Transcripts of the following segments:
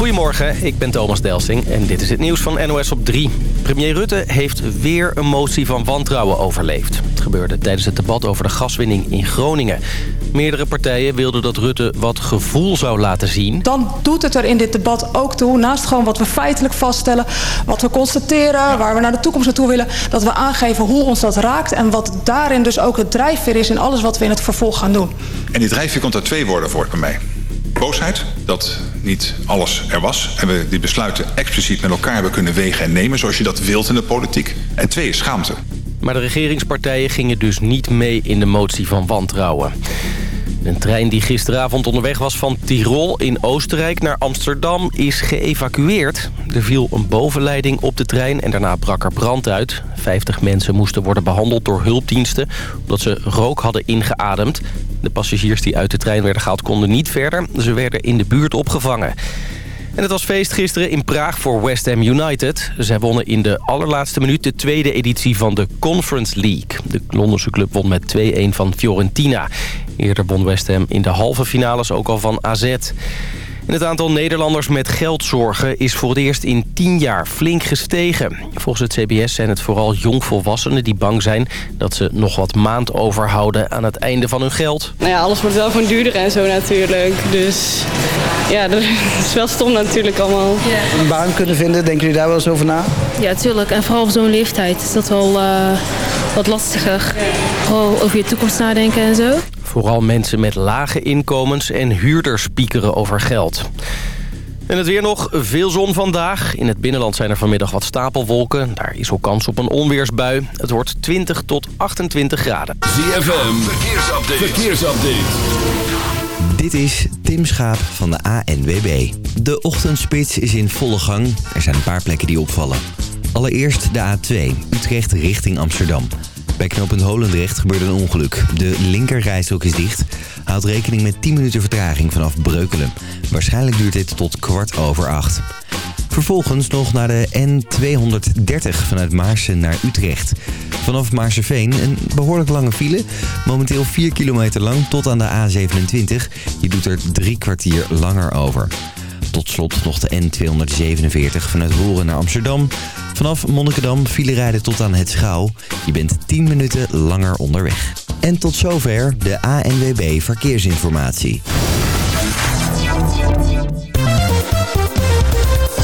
Goedemorgen, ik ben Thomas Delsing en dit is het nieuws van NOS op 3. Premier Rutte heeft weer een motie van wantrouwen overleefd. Het gebeurde tijdens het debat over de gaswinning in Groningen. Meerdere partijen wilden dat Rutte wat gevoel zou laten zien. Dan doet het er in dit debat ook toe, naast gewoon wat we feitelijk vaststellen... wat we constateren, waar we naar de toekomst naartoe willen... dat we aangeven hoe ons dat raakt en wat daarin dus ook het drijfveer is... in alles wat we in het vervolg gaan doen. En die drijfveer komt uit twee woorden voort bij mij. Dat niet alles er was. En we die besluiten expliciet met elkaar hebben kunnen wegen en nemen... zoals je dat wilt in de politiek. En twee is schaamte. Maar de regeringspartijen gingen dus niet mee in de motie van wantrouwen. Een trein die gisteravond onderweg was van Tirol in Oostenrijk naar Amsterdam is geëvacueerd. Er viel een bovenleiding op de trein en daarna brak er brand uit. 50 mensen moesten worden behandeld door hulpdiensten omdat ze rook hadden ingeademd. De passagiers die uit de trein werden gehaald konden niet verder. Ze werden in de buurt opgevangen. En het was feest gisteren in Praag voor West Ham United. Zij wonnen in de allerlaatste minuut de tweede editie van de Conference League. De Londense club won met 2-1 van Fiorentina. Eerder won West Ham in de halve finales ook al van AZ. En het aantal Nederlanders met geldzorgen is voor het eerst in 10 jaar flink gestegen. Volgens het CBS zijn het vooral jongvolwassenen die bang zijn... dat ze nog wat maand overhouden aan het einde van hun geld. Nou ja, alles wordt wel gewoon duurder en zo natuurlijk. Dus ja, dat is wel stom natuurlijk allemaal. Een baan kunnen vinden, denken jullie daar wel eens over na? Ja, tuurlijk. En vooral op zo'n leeftijd is dat wel uh, wat lastiger. Vooral over je toekomst nadenken en zo. Vooral mensen met lage inkomens en huurders piekeren over geld. En het weer nog, veel zon vandaag. In het binnenland zijn er vanmiddag wat stapelwolken. Daar is ook kans op een onweersbui. Het wordt 20 tot 28 graden. ZFM, verkeersupdate. verkeersupdate. Dit is Tim Schaap van de ANWB. De ochtendspits is in volle gang. Er zijn een paar plekken die opvallen. Allereerst de A2, Utrecht richting Amsterdam. Bij knooppunt Holendrecht gebeurde een ongeluk. De linkerrijstrook is dicht. Houd rekening met 10 minuten vertraging vanaf Breukelen. Waarschijnlijk duurt dit tot kwart over acht. Vervolgens nog naar de N230 vanuit Maarsen naar Utrecht. Vanaf Maarseveen een behoorlijk lange file. Momenteel 4 kilometer lang tot aan de A27. Je doet er drie kwartier langer over. Tot slot nog de N247 vanuit Horen naar Amsterdam. Vanaf Monnikendam file rijden tot aan het Schouw. Je bent 10 minuten langer onderweg. En tot zover de ANWB Verkeersinformatie.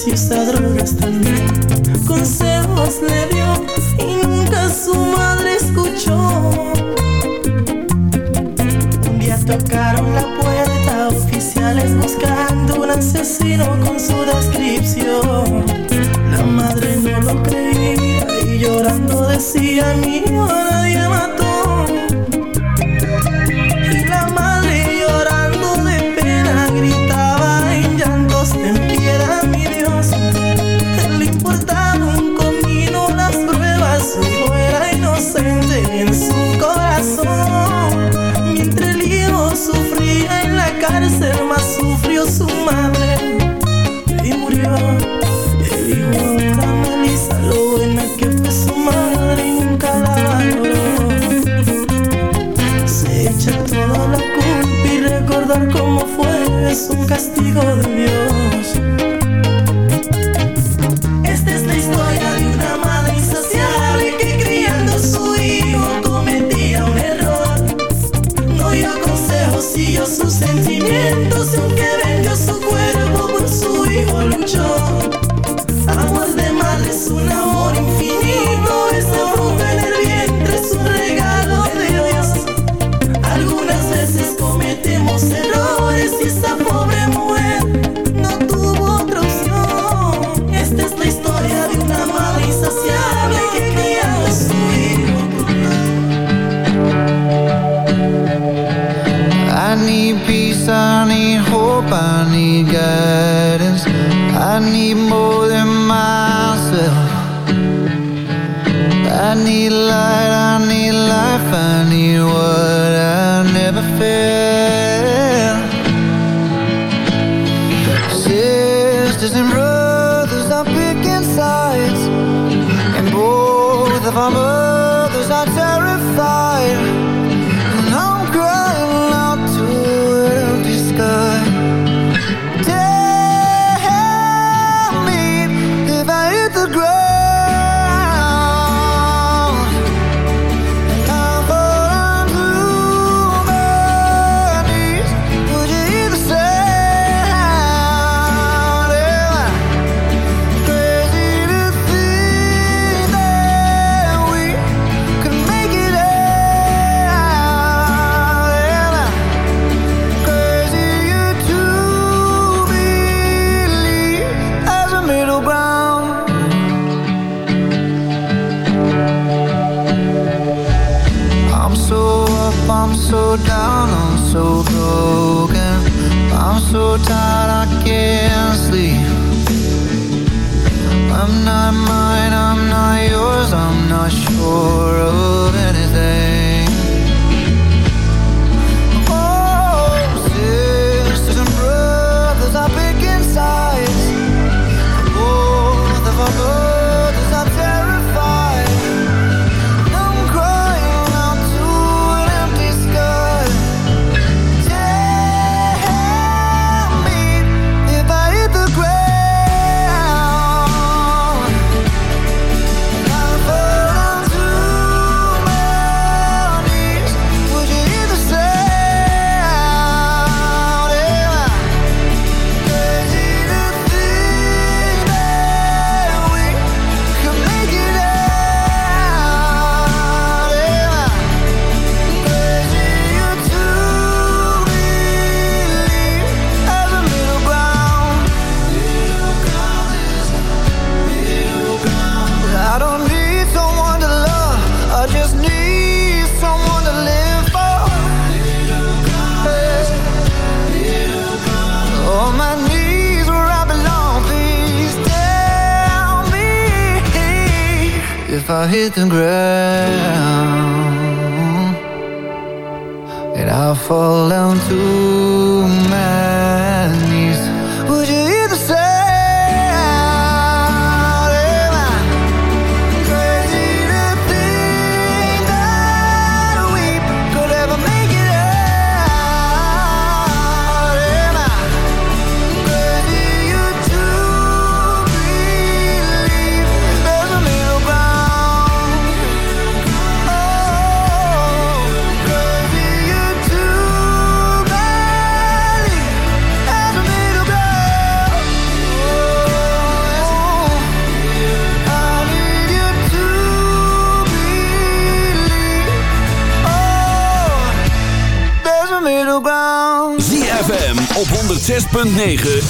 si usa drogas también. Consejos le dio y nunca su madre escuchó. Un día tocaron la puerta, oficiales buscando un asesino con su descripción. La madre no lo creía y llorando decía mi hora. es un castigo de Dios. honey for a you can grow 106.9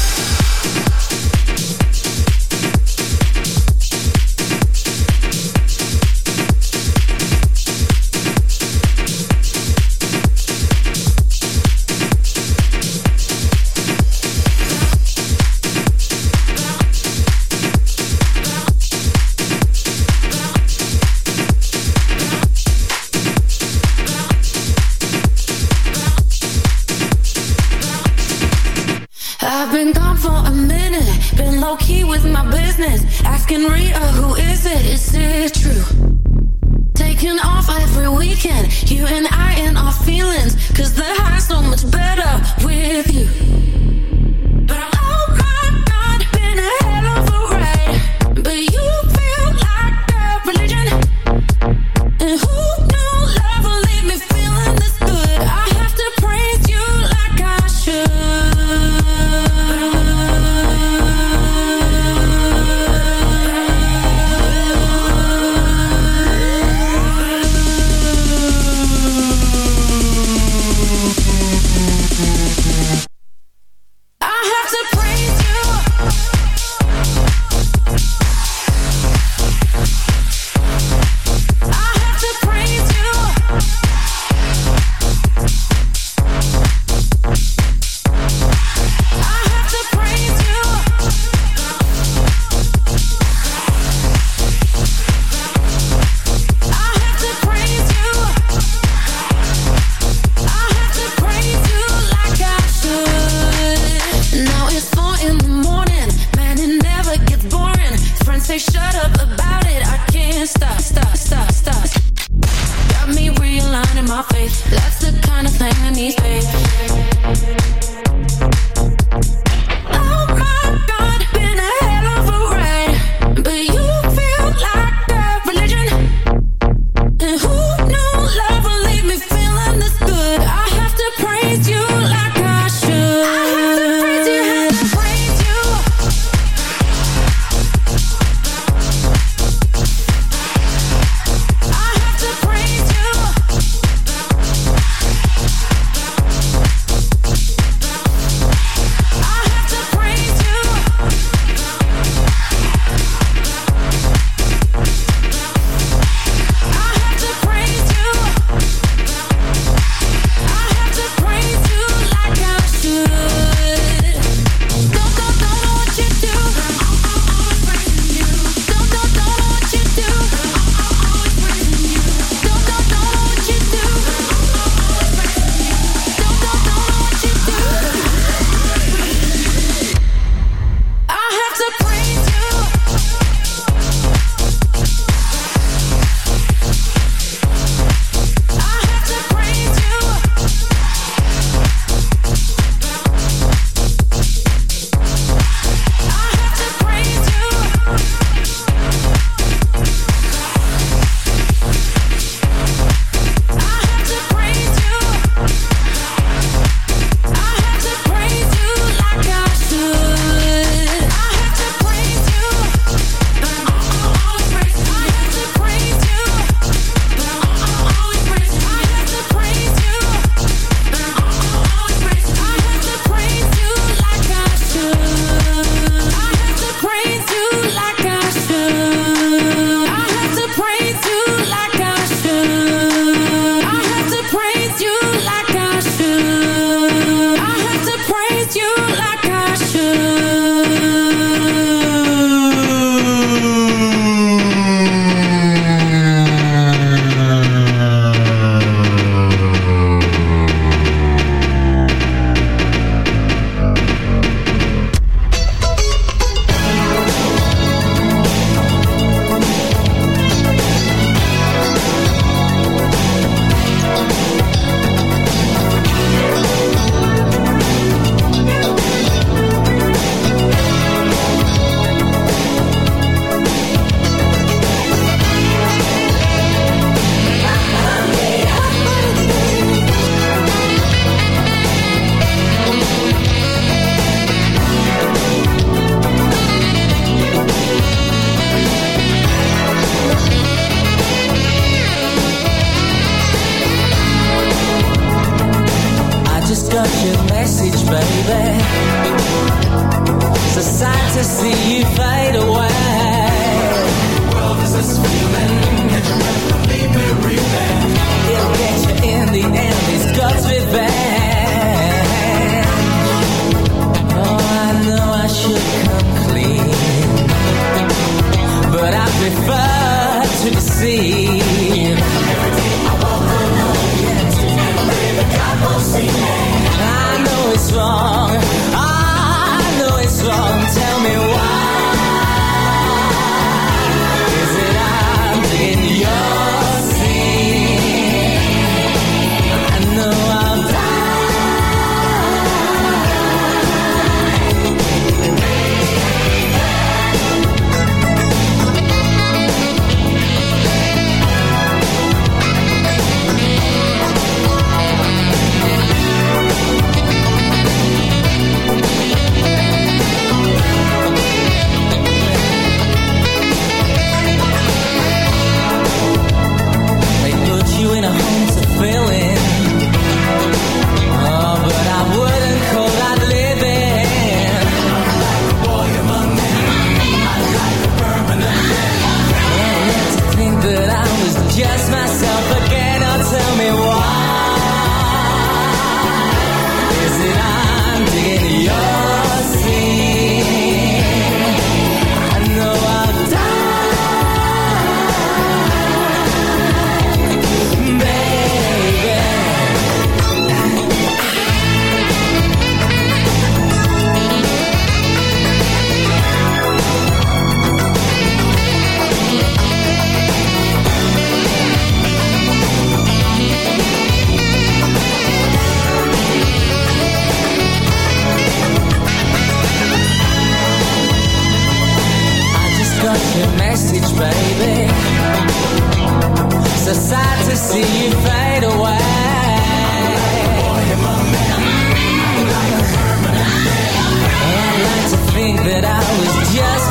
that I was just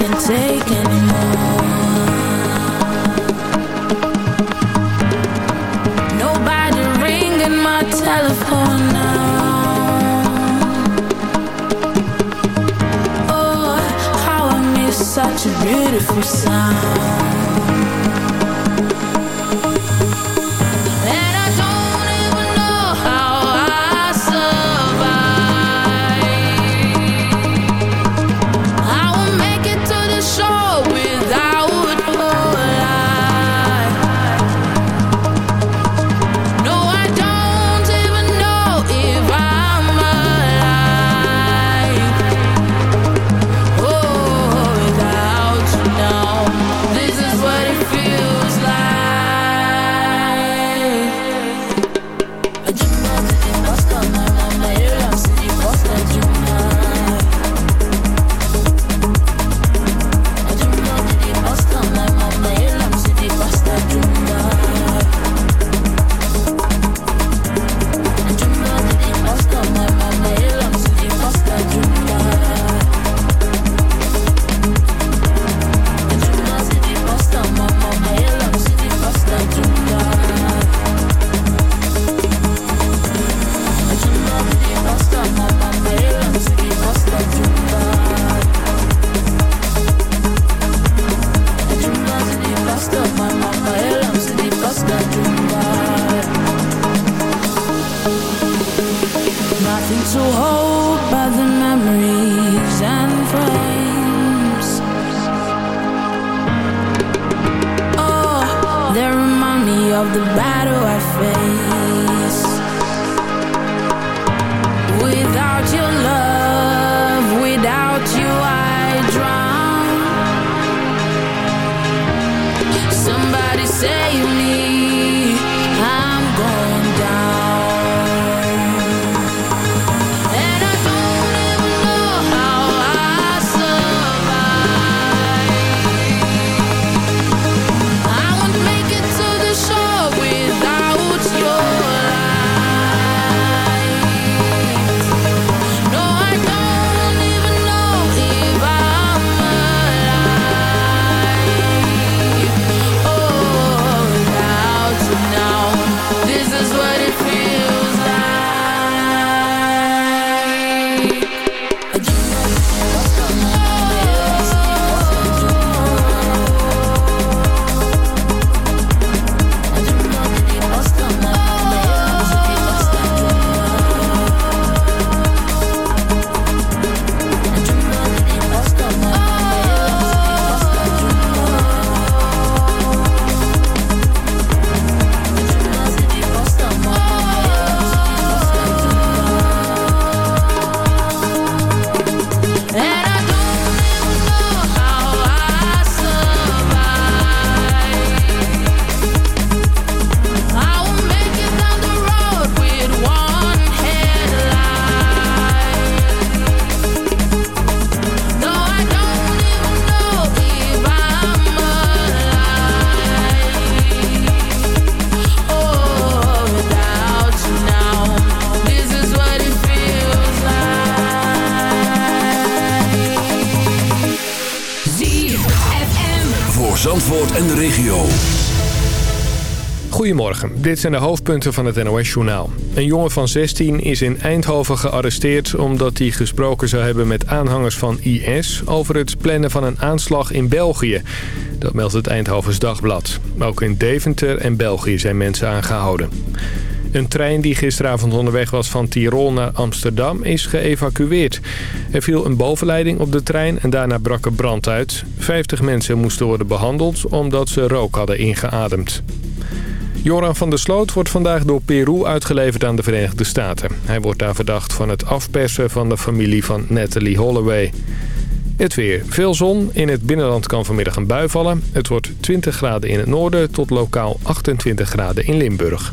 can take anymore. Nobody ringing my telephone now. Oh, how I miss such a beautiful sound. Of the battle I faced. En de regio. Goedemorgen, dit zijn de hoofdpunten van het NOS-journaal. Een jongen van 16 is in Eindhoven gearresteerd... omdat hij gesproken zou hebben met aanhangers van IS... over het plannen van een aanslag in België. Dat meldt het Eindhovens Dagblad. Ook in Deventer en België zijn mensen aangehouden. Een trein die gisteravond onderweg was van Tirol naar Amsterdam is geëvacueerd. Er viel een bovenleiding op de trein en daarna brak er brand uit. 50 mensen moesten worden behandeld omdat ze rook hadden ingeademd. Joran van der Sloot wordt vandaag door Peru uitgeleverd aan de Verenigde Staten. Hij wordt daar verdacht van het afpersen van de familie van Natalie Holloway. Het weer. Veel zon. In het binnenland kan vanmiddag een bui vallen. Het wordt 20 graden in het noorden tot lokaal 28 graden in Limburg.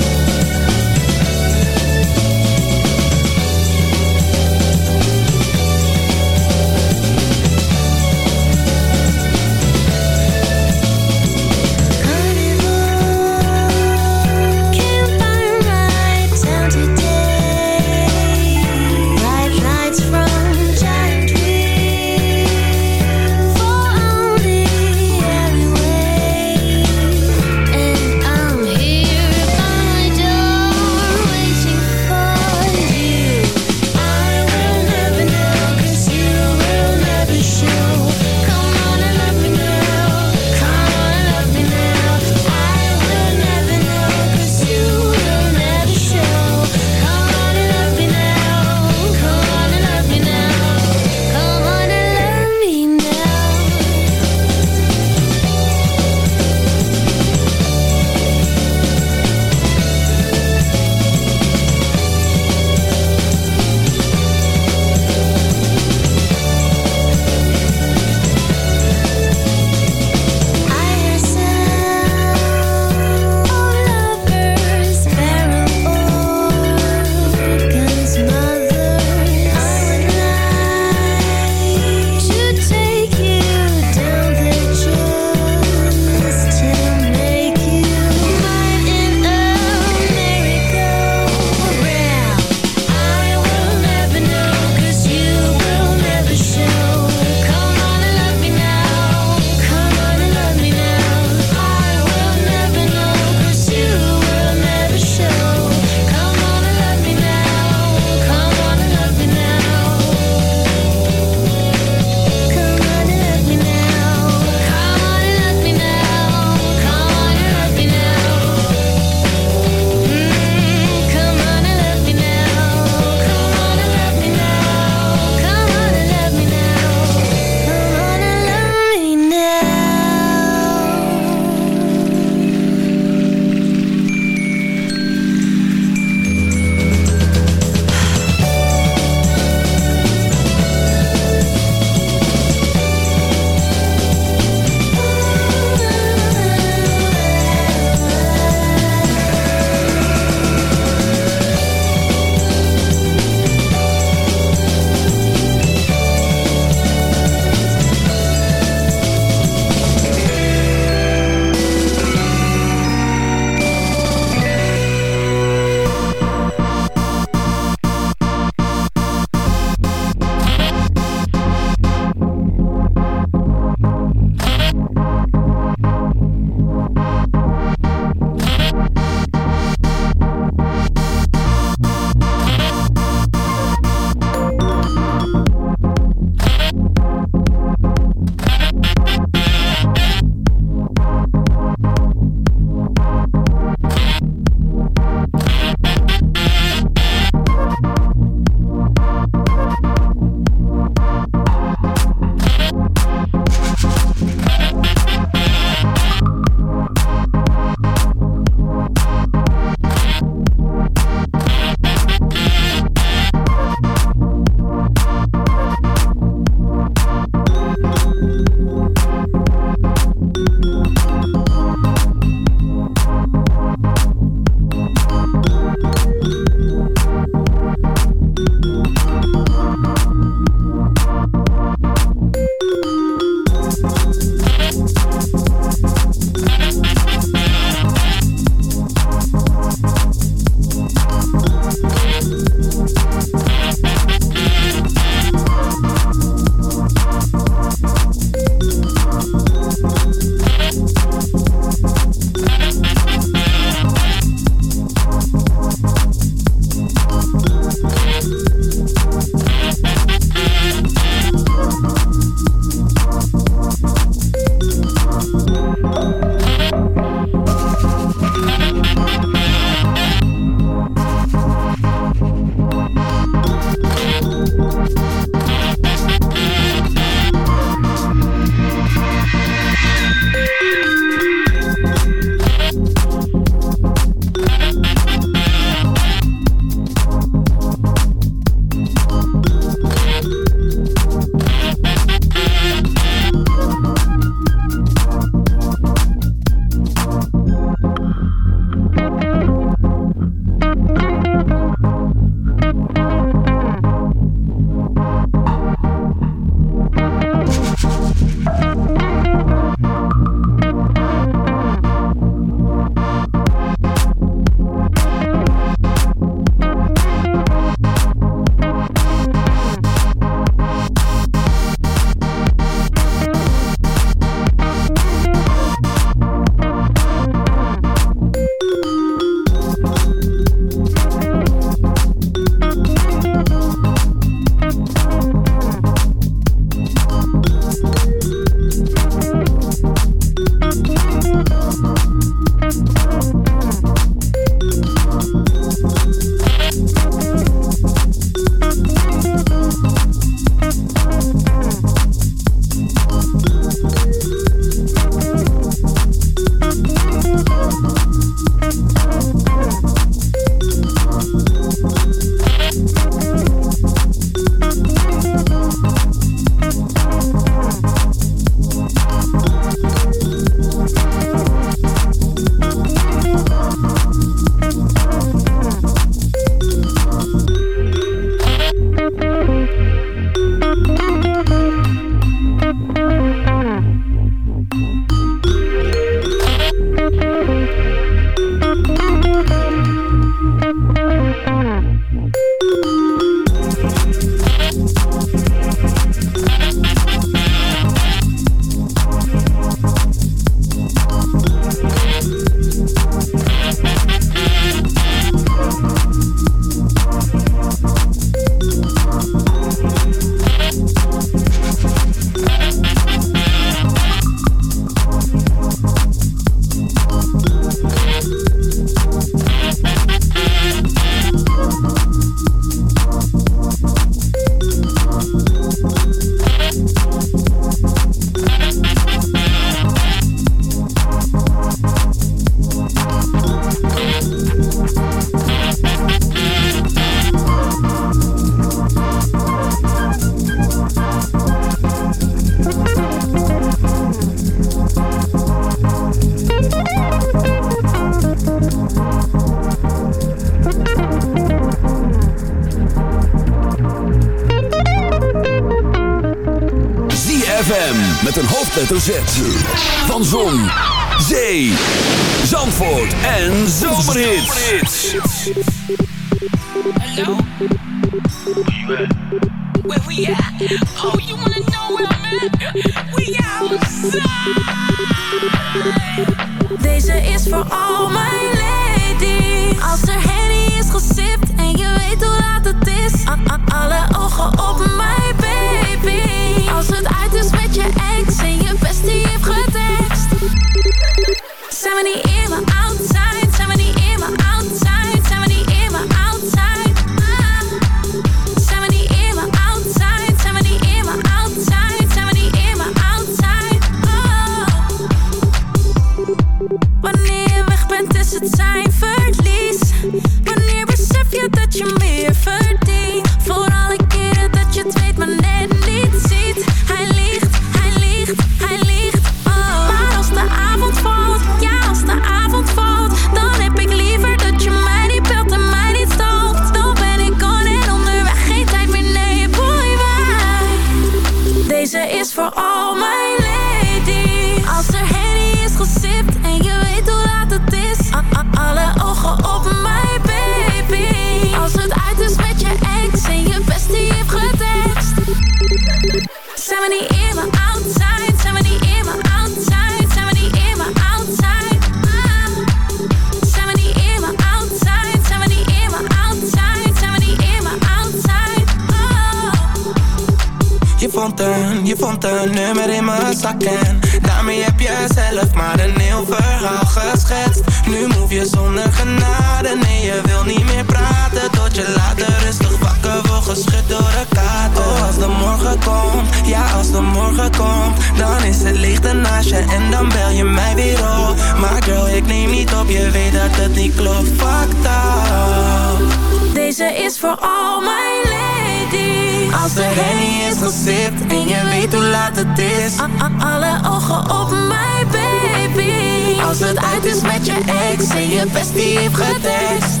en dan bel je mij weer op. Maar girl, ik neem niet op, je weet dat het niet klopt. Fuck dat. Deze is voor al mijn ladies. Als de Henny is gesipt en je weet hoe laat het is. A -a Alle ogen op mij, baby. Als het uit is met je ex en je bestie heeft getest.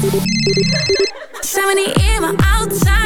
Zijn we niet in mijn outside